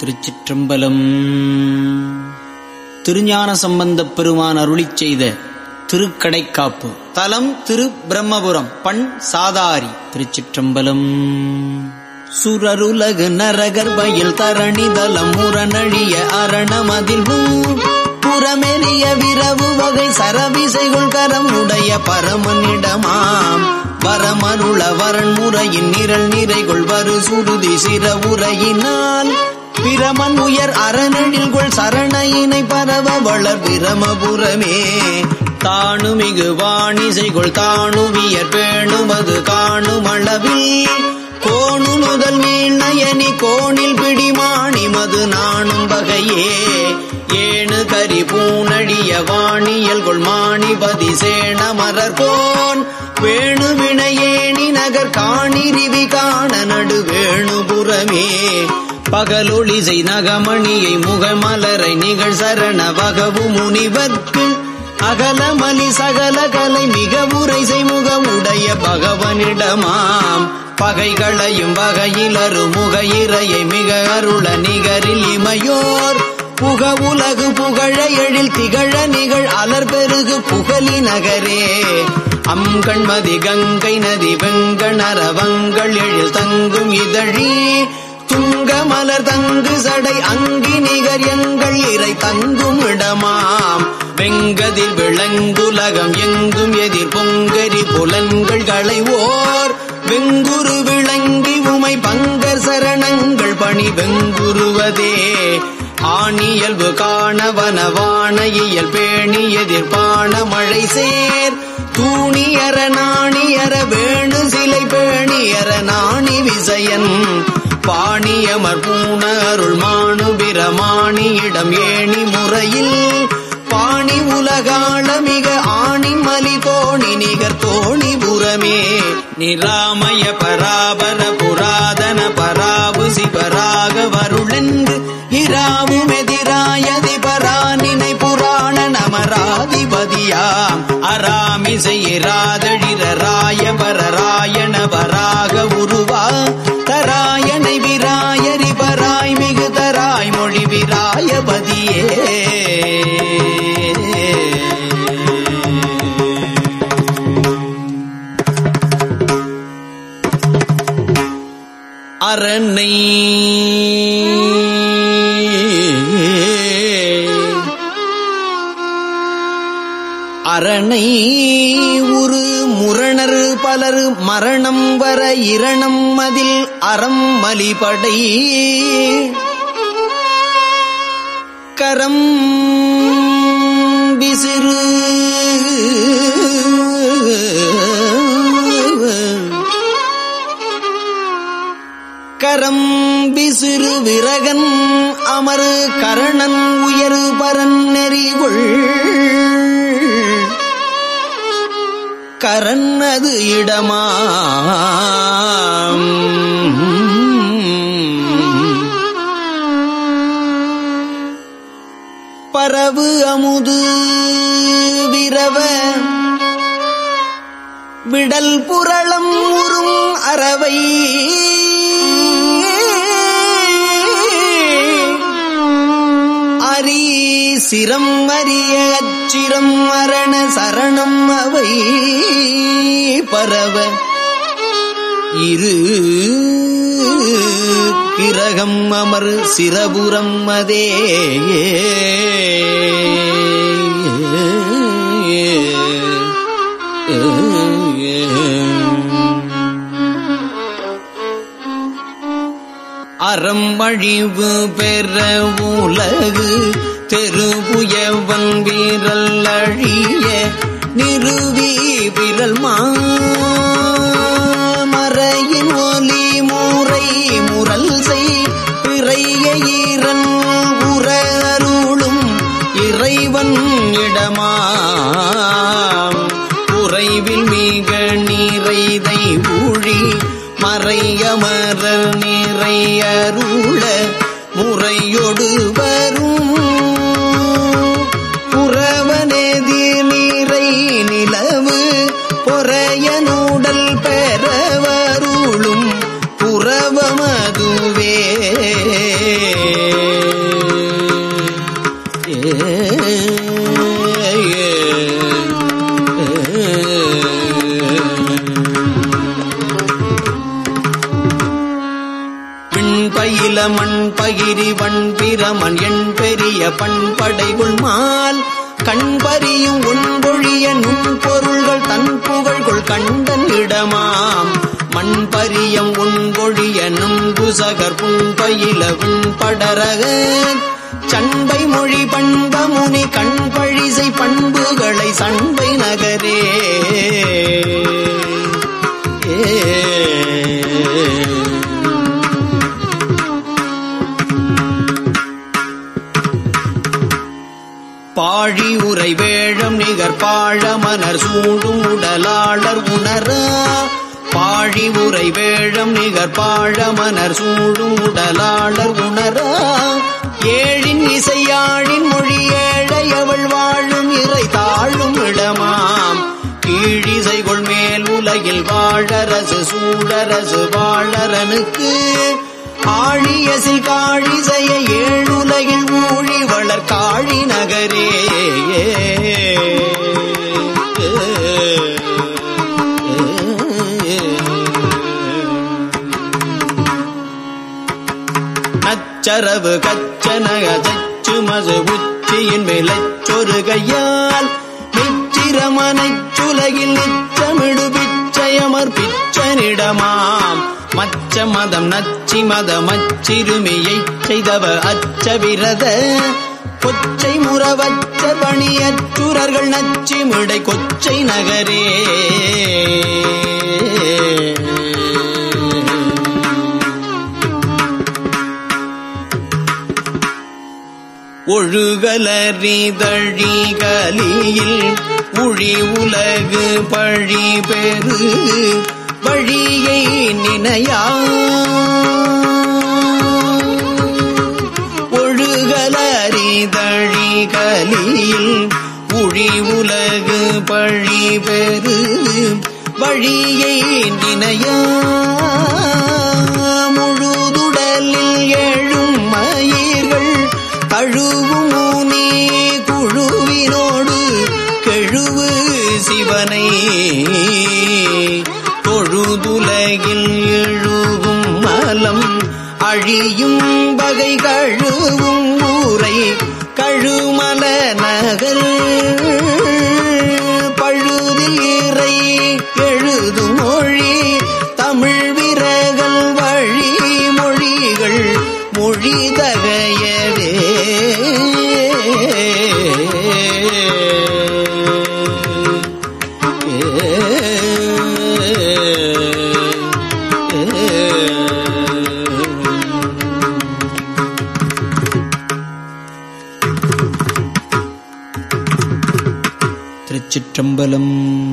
திருச்சிற்றம்பலம். திருஞான சம்பந்தப் பெருமான் அருளி செய்த திருக்கடைக்காப்பு. தலம் திரு பிரம்மபுரம் பண் சாதாரி திருச்சிற்றம்பலம். சுரருலகு நரகர் வயல் தரணி தலம் முரணழிய அரணமதில் புறமெறிய விரவு வகை சரவிசைகள் கரம் உடைய பரமனிடமாம். வரமருள வரன்முறையின் நிரல் நிறைகொள் வரு சுருதி சிற உரையினால். பிரமன் உயர் அறநெழில்கொள் சரணையினை பரவ வளர் பிரமபுரமே. தானுமிகு வாணிசைகொள் தானுவியர் பேணுமது காணுமளவில் கோணு முதல் மீழ்நயனி கோணில் பிடிமாணி மது நாணும் வகையே. ஏணு கரி பூனழிய வாணியல் கொள் மாணிபதி சேன மரர்கோன் வேணு வினையேணி நகர் காணிரிவி காண நடு வேணுபுரமே பகலொளிசை நகமணியை முகமலரை நிகழ் சரண வகவு முனிவர்க்கு. அகலமலி சகல கலை மிக உரைசை முகமுடைய பகவனிடமாம். பகைகளையும் வகையிலரு முக இறையை மிக அருள நிகரில் இமையோர். புக உலகு புகழ எழில் திகழ நிகழ் அலர் பெருகு புகழி நகரே. அம் கண்மதி கங்கை நதி வெங்கணரவங்கள் எழில் தங்கும் இதழி. துங்க மலர் தங்கு சடை அங்கி நிகர் எங்கள் இறை தங்கும் இடமாம். வெங்கதில் விளங்குலகம் எங்கும் எதிர் பொங்கரி புலன்கள் களைவோர். வெங்குரு விளங்கி உமை பங்கர் சரணங்கள் பணி வெங்குருவதே. ஆணியல்பு காணவனவான இயல் பேணி எதிர்பான மழை சேர். தூணியர நாணியர வேணு சிலை பேணியர நாணி விசயன். பாணியமர் பூண அருள் மானு ஏணி முறையில் பாணி உலகாள மிக ஆணி மலி தோணி நிகர் தோணி புறமே நிராமய பராபர புராதன பராபு சிபராக வருளென்று இராவுமெதிராயதி பராணினை புராண நமராதிபதியாம் அராமிசை இராதழிர ராயபர ராயண வராக உருவா அரணை அரணை உரு முரணர் பலர் மரணம் வர இரணம் அதில் அறம் மலிபடை. கரம் விசிறு கரம் விசிறு விரகன் அமரு கரணன் உயரு பரன் நெறிகொள். கரன்னது இடமா பரவு அமுது விரவ விடல் புரளம் உறும் அறவை சிரம் அறிய அச்சிரம் மரண சரணம் அவை பரவ. இரு கிரகம் அமர் சிரபுரம் அதே. அறம் அழிவு பெற உலகு தெருபுயவன் வீரல் அழிய நிறுவி விரல் மறையின் ஒலி மூரை முரல் செய். பிறைய ஈரன் உரருளும் இறைவன் இடமா உறைவில் மிக நீரைதை ஊழி மறையமர நிறையருள முறையொடுவர் பகிரி பிரமன் எண் பெரிய பண்படை உள்மால் கண்பறியும் உண்பொழிய நுண்பொருள்கள் தன் புகழ்கொள் கண்டன் இடமாம். மண்பரியம் உண்பொழிய நுண்புசகர் புண்பயில விண்படரக சண்பை மொழி பண்பமுனி கண்பழிசை பண்புகளை சண்பை நகரே. பாழி உரை வேழம் நிகர் பாழமனர் சூடும் உடலாளர் உணரா. பாழி உரை வேழம் நிகர் பாழமனர் சூடும் உடலாளர் உணரா. ஏழின் இசையாழின் மொழி ஏழையவள் வாழும் இறை தாழும் இடமாம். கீழிசைகொள் மேல் உலகில் வாழரசு சூழரசு வாழரனுக்கு ஆழியசில் காழிசைய ஏழுலகில் ஊழி வளர் காழி நகரே. நச்சரவு கச்சனக சச்சு மசு உச்சியின் மேலச்சொரு கையால் நிச்சிரமனை சுலகில் நிச்சமிடு பிச்சையமர் பிச்சனிடமாம். மச்ச மதம் நச்ச அச்சி மதமச்சிறுமியை செய்தவ அச்சவிரத கொச்சை முறவச்ச பணியற்றுரர்கள் நச்சிமிடை கொச்சை நகரே. ஒழுகலறிதழிகலியில் உழி உலகு பழி பெரு வழியை நினையா கலியில் உழி உலகு பழி பெரு வழியை நினையா முழுதுடலில் எழும் மயிர்கள் தழுவும் நீ குழுவினோடு கெழுவு சிவனை. தொழுதுலகில் எழுவும் மலம் அழியும் வகை கழுவும் ஊரை கழுமலை நகர் चम्बलम्।